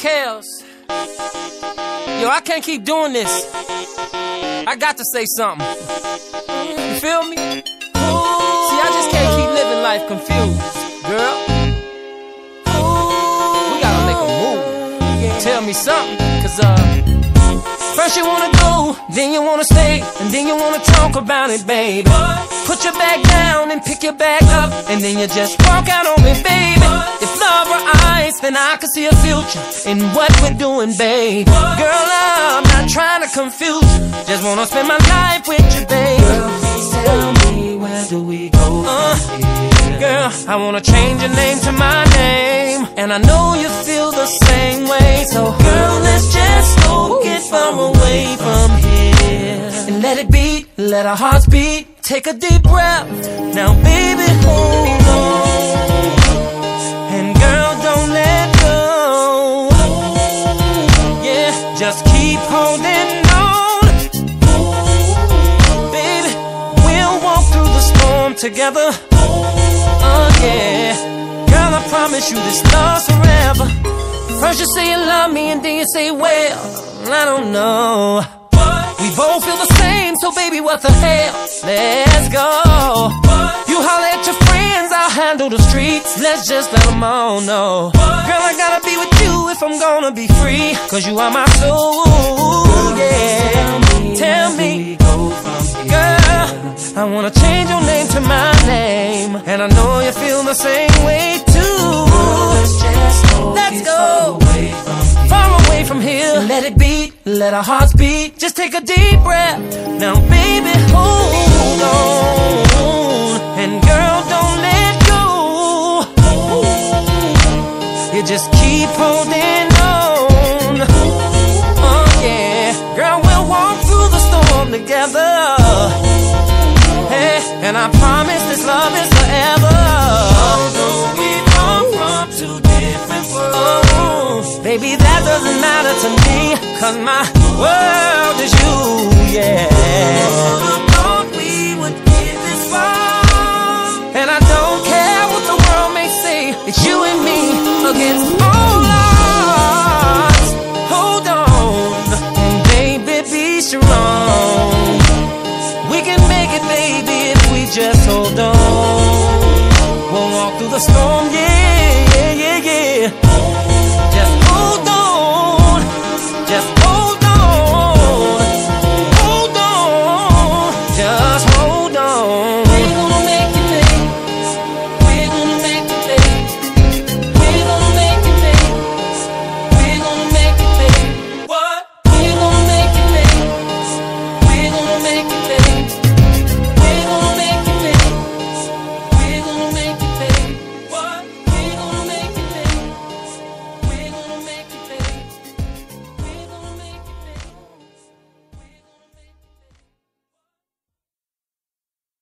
Kels. Yo, I can't keep doing this. I got to say something. You feel me? See, I just can't keep living life confused, girl. We gotta make a move. Tell me something, cause uh. First you wanna go, then you wanna stay, and then you wanna talk about it, baby. Put your bag down and pick your bag up, and then you just walk out on me, baby. If love were ice, then I could see a future in what we're doing, babe. Girl, I'm not trying to confuse you, just wanna spend my life with you, baby. Tell me where do we go Uh? Girl, I wanna change your name to my name, and I know you feel the same way. So, girl, let's just go get far away from here and let it beat, let our hearts beat. Take a deep breath. Now, baby, hold on, keep holding on, baby. We'll walk through the storm together. Oh yeah, girl, I promise you this love's forever. First you say you love me and then you say, well, I don't know. We both feel the same, so baby, what the hell? Let's go. You holler at your friends, I'll handle the streets. Let's just let them all know. Girl, I gotta be with you if I'm gonna be free. Cause you are my soul, yeah. Tell me? Girl, I wanna change your name to my name, and I know you feel the same way too. Let's go Let's get go. far away from here. Far away from here, let it beat, let our hearts beat. Just take a deep breath. Now, baby, hold on, holding on. Oh yeah, girl, we'll walk through the storm together. Hey, and I promise this love is forever. Although we come from two different worlds, Oh, baby, that doesn't matter to me. Cause my world is you, hold. We'll walk through the storm